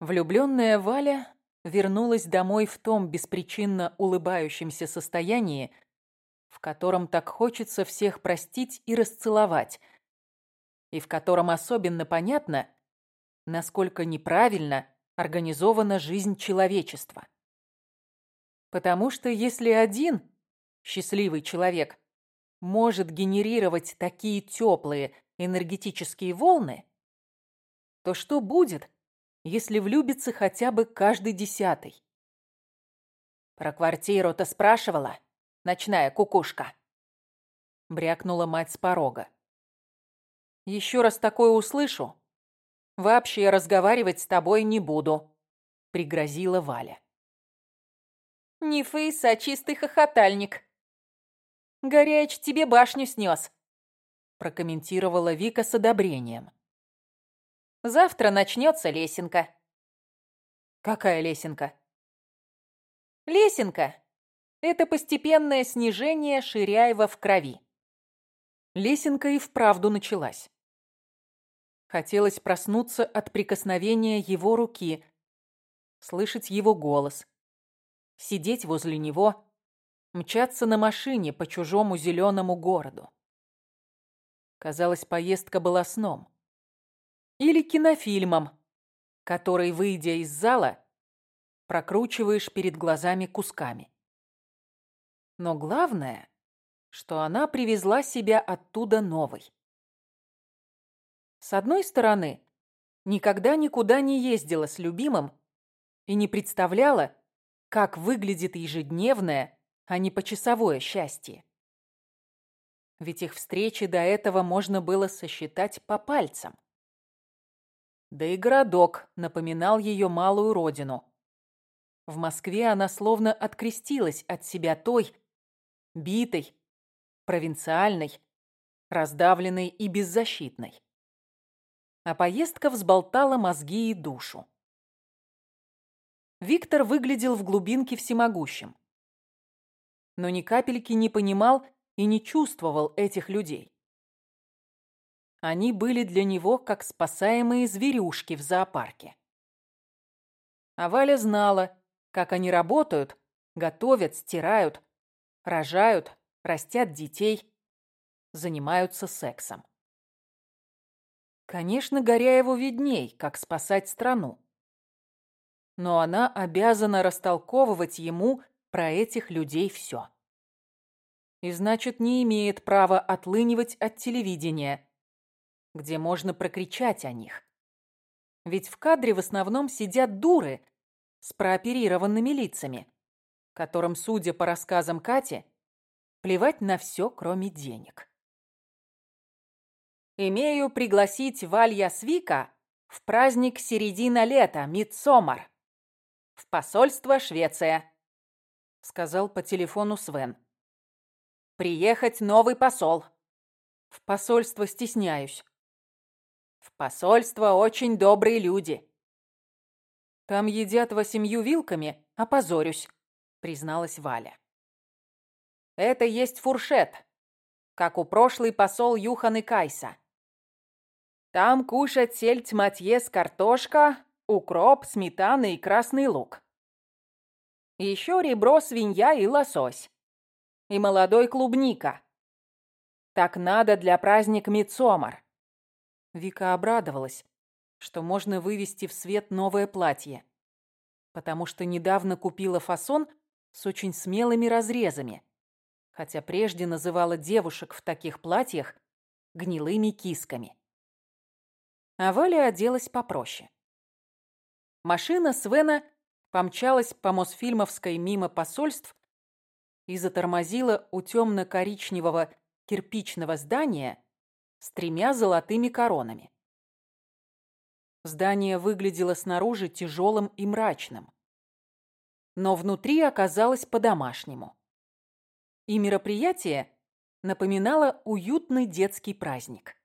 Влюбленная Валя вернулась домой в том беспричинно улыбающемся состоянии, в котором так хочется всех простить и расцеловать, и в котором особенно понятно, насколько неправильно организована жизнь человечества. Потому что если один счастливый человек может генерировать такие теплые энергетические волны, то что будет, если влюбится хотя бы каждый десятый? Про квартиру-то спрашивала, ночная кукушка. Брякнула мать с порога. Еще раз такое услышу, вообще разговаривать с тобой не буду, пригрозила Валя. Не фейс, а чистый хохотальник. Горяч тебе башню снес, прокомментировала Вика с одобрением. Завтра начнется лесенка. Какая лесенка? Лесенка – это постепенное снижение Ширяева в крови. Лесенка и вправду началась. Хотелось проснуться от прикосновения его руки, слышать его голос, сидеть возле него, мчаться на машине по чужому зеленому городу. Казалось, поездка была сном. Или кинофильмом, который, выйдя из зала, прокручиваешь перед глазами кусками. Но главное, что она привезла себя оттуда новой. С одной стороны, никогда никуда не ездила с любимым и не представляла, как выглядит ежедневное, а не почасовое счастье. Ведь их встречи до этого можно было сосчитать по пальцам. Да и городок напоминал ее малую родину. В Москве она словно открестилась от себя той, битой, провинциальной, раздавленной и беззащитной. А поездка взболтала мозги и душу. Виктор выглядел в глубинке всемогущим. Но ни капельки не понимал и не чувствовал этих людей. Они были для него как спасаемые зверюшки в зоопарке. А Валя знала, как они работают, готовят, стирают, рожают, растят детей, занимаются сексом. Конечно, Горяеву видней, как спасать страну. Но она обязана растолковывать ему про этих людей все. И значит, не имеет права отлынивать от телевидения, где можно прокричать о них. Ведь в кадре в основном сидят дуры с прооперированными лицами, которым, судя по рассказам Кати, плевать на все, кроме денег. Имею пригласить Валья Свика в праздник середина лета, Мидсомар, в посольство Швеция, сказал по телефону Свен. Приехать новый посол. В посольство стесняюсь. Посольство очень добрые люди. Там едят восемью вилками, опозорюсь, призналась Валя. Это есть фуршет, как у прошлый посол Юхан Кайса. Там кушать сельдь с картошка, укроп, сметана и красный лук. Еще ребро свинья и лосось. И молодой клубника. Так надо для праздник Мицомар. Вика обрадовалась, что можно вывести в свет новое платье, потому что недавно купила фасон с очень смелыми разрезами, хотя прежде называла девушек в таких платьях гнилыми кисками. А Валя оделась попроще. Машина Свена помчалась по Мосфильмовской мимо посольств и затормозила у темно-коричневого кирпичного здания, с тремя золотыми коронами. Здание выглядело снаружи тяжелым и мрачным, но внутри оказалось по-домашнему. И мероприятие напоминало уютный детский праздник.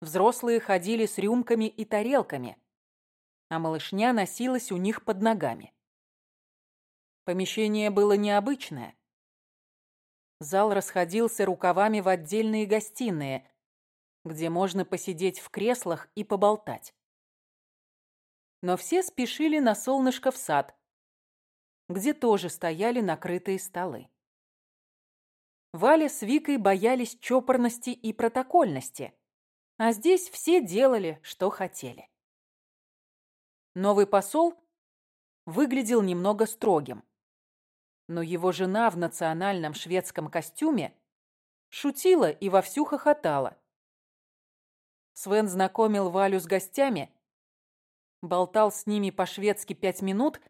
Взрослые ходили с рюмками и тарелками, а малышня носилась у них под ногами. Помещение было необычное. Зал расходился рукавами в отдельные гостиные, где можно посидеть в креслах и поболтать. Но все спешили на солнышко в сад, где тоже стояли накрытые столы. Валя с Викой боялись чопорности и протокольности, а здесь все делали, что хотели. Новый посол выглядел немного строгим, но его жена в национальном шведском костюме шутила и вовсю хохотала. Свен знакомил Валю с гостями, болтал с ними по-шведски пять минут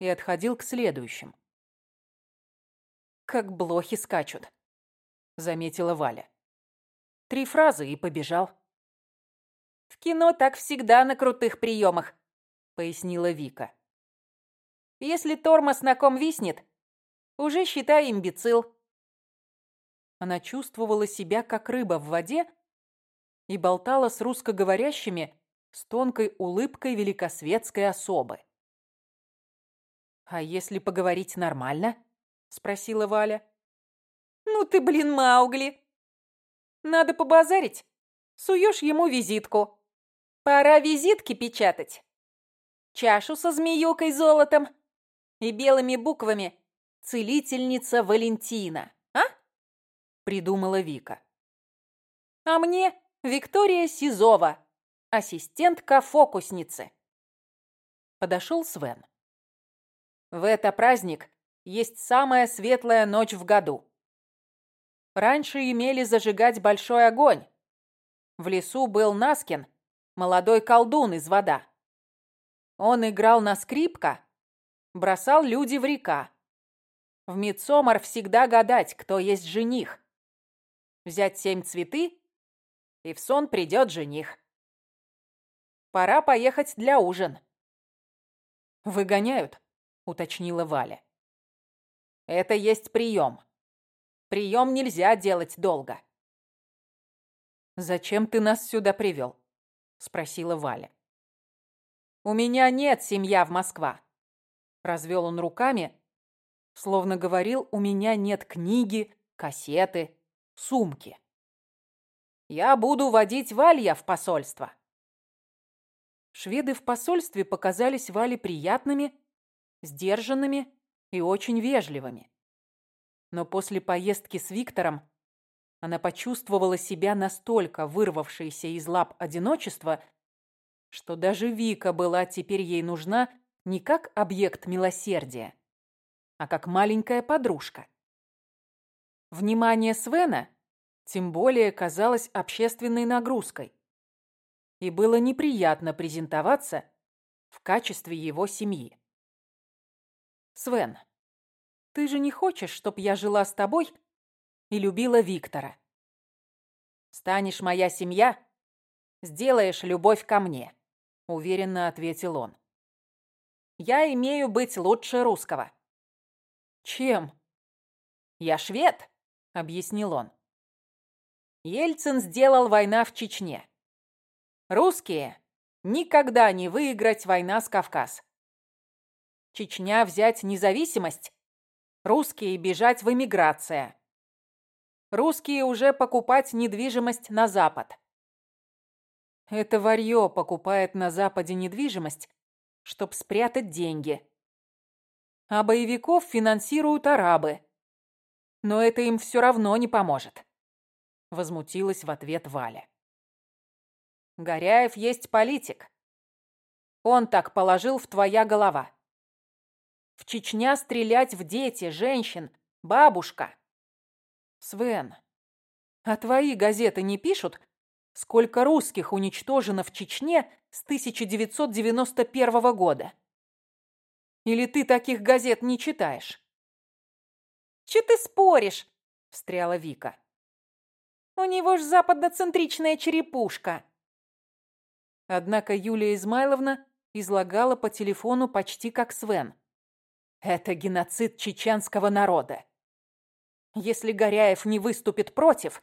и отходил к следующим. «Как блохи скачут», — заметила Валя. Три фразы и побежал. «В кино так всегда на крутых приемах», — пояснила Вика. «Если тормоз на ком виснет, уже считай имбецил». Она чувствовала себя как рыба в воде и болтала с русскоговорящими с тонкой улыбкой великосветской особы. «А если поговорить нормально?» — спросила Валя. «Ну ты, блин, Маугли! Надо побазарить. Суешь ему визитку. Пора визитки печатать. Чашу со змеюкой золотом и белыми буквами «Целительница Валентина», а?» — придумала Вика. «А мне Виктория Сизова, ассистентка фокусницы». Подошел Свен. В это праздник есть самая светлая ночь в году. Раньше имели зажигать большой огонь. В лесу был Наскин, молодой колдун из вода. Он играл на скрипка, бросал люди в река. В Мидсомар всегда гадать, кто есть жених. Взять семь цветы, и в сон придет жених. Пора поехать для ужин. «Выгоняют», — уточнила Валя. «Это есть прием. Прием нельзя делать долго. «Зачем ты нас сюда привел?» — спросила Валя. «У меня нет семья в Москва», — развел он руками, словно говорил, «у меня нет книги, кассеты, сумки. Я буду водить Валья в посольство». Шведы в посольстве показались Вале приятными, сдержанными и очень вежливыми. Но после поездки с Виктором она почувствовала себя настолько вырвавшейся из лап одиночества, что даже Вика была теперь ей нужна не как объект милосердия, а как маленькая подружка. Внимание Свена тем более казалось общественной нагрузкой, и было неприятно презентоваться в качестве его семьи. «Свен, ты же не хочешь, чтоб я жила с тобой и любила Виктора? Станешь моя семья, сделаешь любовь ко мне, уверенно ответил он. Я имею быть лучше русского. Чем? Я швед, объяснил он. Ельцин сделал война в Чечне. Русские никогда не выиграть война с Кавказ. Чечня взять независимость Русские бежать в эмиграция. Русские уже покупать недвижимость на Запад. Это варьё покупает на Западе недвижимость, чтоб спрятать деньги. А боевиков финансируют арабы. Но это им все равно не поможет. Возмутилась в ответ Валя. Горяев есть политик. Он так положил в твоя голова. В Чечня стрелять в дети, женщин, бабушка. Свен, а твои газеты не пишут, сколько русских уничтожено в Чечне с 1991 года? Или ты таких газет не читаешь? Че ты споришь? Встряла Вика. У него ж западноцентричная черепушка. Однако Юлия Измайловна излагала по телефону почти как Свен. Это геноцид чеченского народа. Если Горяев не выступит против,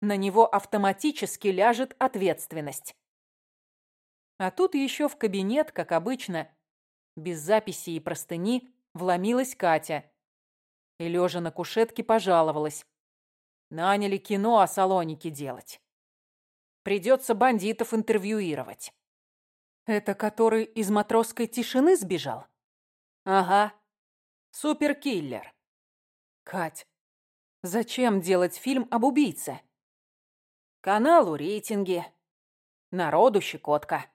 на него автоматически ляжет ответственность. А тут еще в кабинет, как обычно, без записи и простыни, вломилась Катя. И, лежа на кушетке, пожаловалась. Наняли кино о Салонике делать. Придется бандитов интервьюировать. Это который из матросской тишины сбежал? Ага. Суперкиллер. Кать, зачем делать фильм об убийце? Каналу рейтинги. Народу щекотка.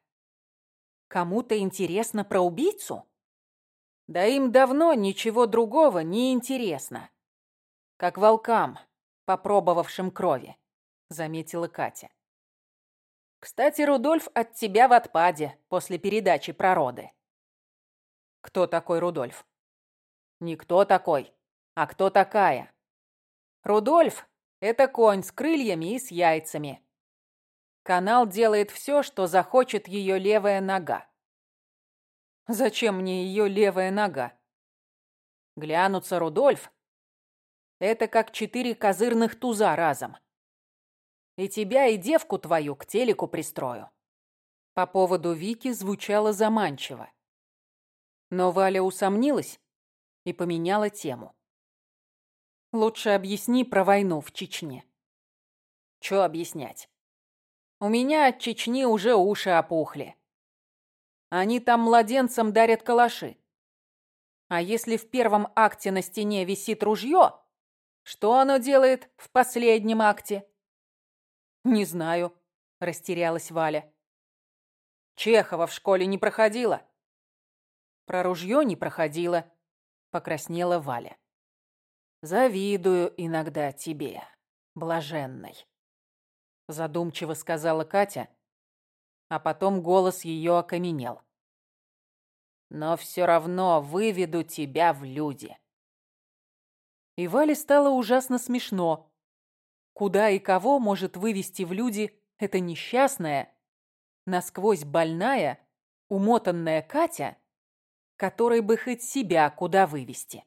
Кому-то интересно про убийцу? Да им давно ничего другого не интересно. Как волкам, попробовавшим крови, заметила Катя. Кстати, Рудольф от тебя в отпаде после передачи про роды. Кто такой Рудольф? Никто такой. А кто такая? Рудольф — это конь с крыльями и с яйцами. Канал делает все, что захочет ее левая нога. Зачем мне ее левая нога? Глянуться Рудольф — это как четыре козырных туза разом и тебя, и девку твою к телеку пристрою». По поводу Вики звучало заманчиво. Но Валя усомнилась и поменяла тему. «Лучше объясни про войну в Чечне». «Чё объяснять? У меня от Чечни уже уши опухли. Они там младенцам дарят калаши. А если в первом акте на стене висит ружье, что оно делает в последнем акте? «Не знаю», — растерялась Валя. «Чехова в школе не проходила?» «Про ружье не проходила», — покраснела Валя. «Завидую иногда тебе, блаженной», — задумчиво сказала Катя, а потом голос ее окаменел. «Но все равно выведу тебя в люди». И Вале стало ужасно смешно, Куда и кого может вывести в люди эта несчастная, насквозь больная, умотанная Катя, которой бы хоть себя куда вывести?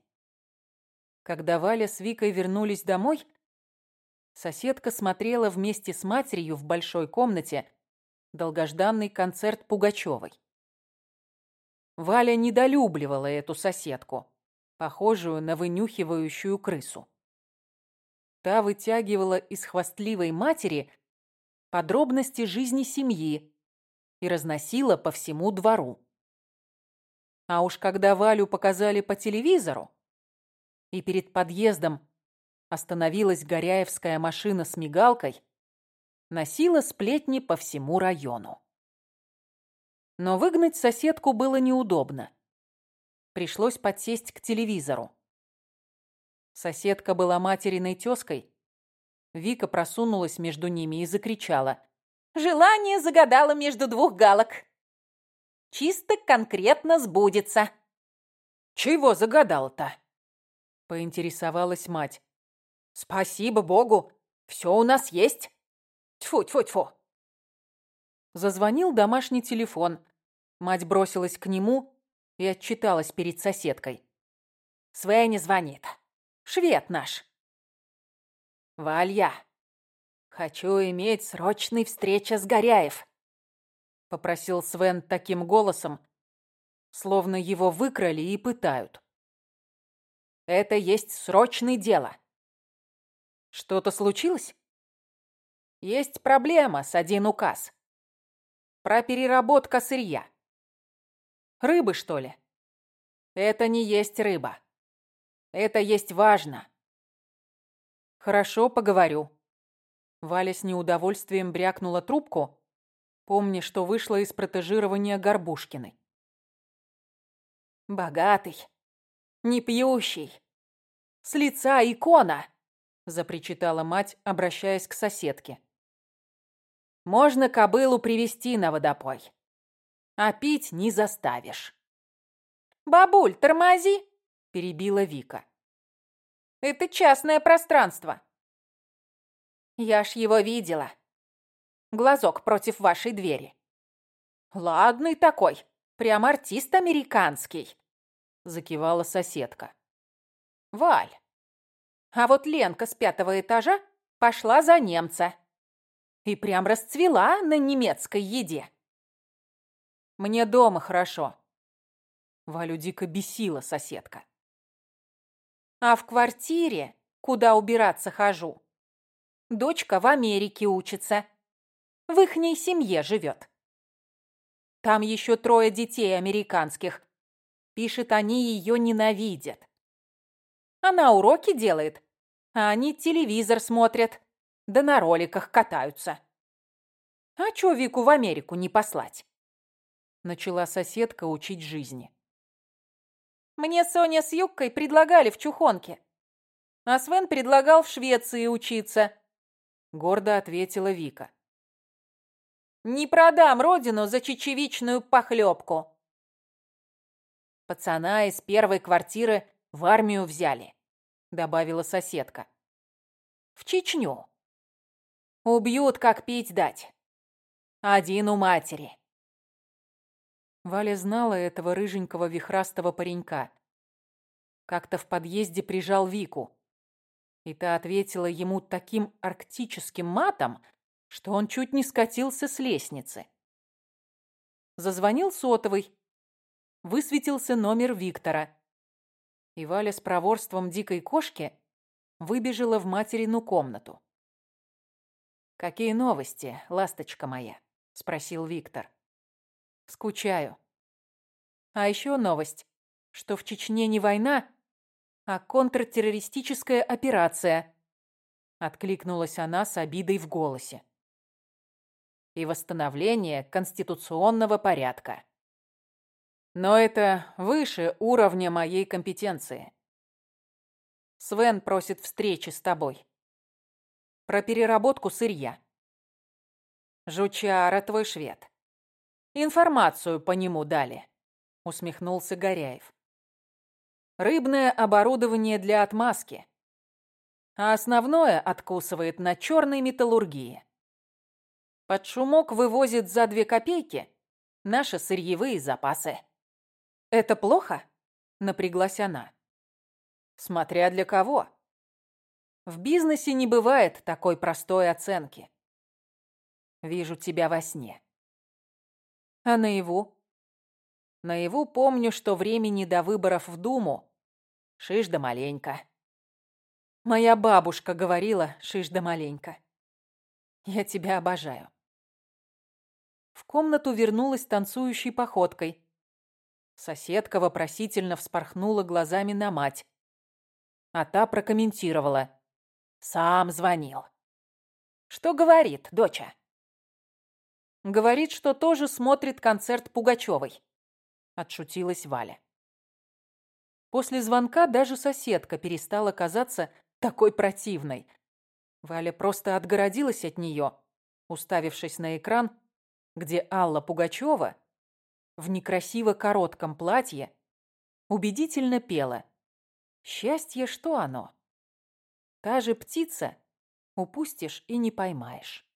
Когда Валя с Викой вернулись домой, соседка смотрела вместе с матерью в большой комнате долгожданный концерт Пугачевой. Валя недолюбливала эту соседку, похожую на вынюхивающую крысу. Та вытягивала из хвастливой матери подробности жизни семьи и разносила по всему двору. А уж когда Валю показали по телевизору, и перед подъездом остановилась горяевская машина с мигалкой, носила сплетни по всему району. Но выгнать соседку было неудобно. Пришлось подсесть к телевизору. Соседка была материной тёской. Вика просунулась между ними и закричала. «Желание загадало между двух галок. Чисто конкретно сбудется». «Чего загадал-то?» Поинтересовалась мать. «Спасибо Богу, все у нас есть. Тьфу-тьфу-тьфу». Зазвонил домашний телефон. Мать бросилась к нему и отчиталась перед соседкой. «Свеня звонит. Швед наш. Валья, хочу иметь срочный встреча с Горяев. Попросил Свен таким голосом, словно его выкрали и пытают. Это есть срочное дело. Что-то случилось? Есть проблема с один указ. Про переработка сырья. Рыбы, что ли? Это не есть рыба. Это есть важно. Хорошо, поговорю. Валя с неудовольствием брякнула трубку, помня, что вышла из протежирования Горбушкиной. Богатый, не пьющий, с лица икона, запричитала мать, обращаясь к соседке. Можно кобылу привести на водопой, а пить не заставишь. Бабуль, тормози, перебила Вика. Это частное пространство. Я ж его видела. Глазок против вашей двери. Ладный такой, прям артист американский, закивала соседка. Валь, а вот Ленка с пятого этажа пошла за немца и прям расцвела на немецкой еде. Мне дома хорошо. Валю дико бесила соседка. А в квартире, куда убираться хожу, дочка в Америке учится. В ихней семье живет. Там еще трое детей американских. Пишет, они ее ненавидят. Она уроки делает, а они телевизор смотрят, да на роликах катаются. А чё Вику в Америку не послать? Начала соседка учить жизни. Мне Соня с Юбкой предлагали в Чухонке. А Свен предлагал в Швеции учиться. Гордо ответила Вика. Не продам родину за чечевичную похлебку. Пацана из первой квартиры в армию взяли, добавила соседка. В Чечню. Убьют, как пить дать. Один у матери. Валя знала этого рыженького вихрастого паренька. Как-то в подъезде прижал Вику. И та ответила ему таким арктическим матом, что он чуть не скатился с лестницы. Зазвонил сотовый. Высветился номер Виктора. И Валя с проворством дикой кошки выбежала в материну комнату. «Какие новости, ласточка моя?» — спросил Виктор. Скучаю. А еще новость, что в Чечне не война, а контртеррористическая операция. Откликнулась она с обидой в голосе. И восстановление конституционного порядка. Но это выше уровня моей компетенции. Свен просит встречи с тобой. Про переработку сырья. Жучара твой швед. Информацию по нему дали, усмехнулся Горяев. Рыбное оборудование для отмазки. А основное откусывает на черной металлургии. Под шумок вывозит за две копейки наши сырьевые запасы. Это плохо? Напряглась она. Смотря для кого. В бизнесе не бывает такой простой оценки. Вижу тебя во сне. А наяву? Наяву помню, что времени до выборов в Думу шиш да маленько. Моя бабушка говорила шиш да маленько. Я тебя обожаю. В комнату вернулась танцующей походкой. Соседка вопросительно вспорхнула глазами на мать. А та прокомментировала. Сам звонил. Что говорит, доча? Говорит, что тоже смотрит концерт Пугачевой. Отшутилась Валя. После звонка даже соседка перестала казаться такой противной. Валя просто отгородилась от нее, уставившись на экран, где Алла Пугачева в некрасиво коротком платье убедительно пела. «Счастье, что оно? Та же птица упустишь и не поймаешь».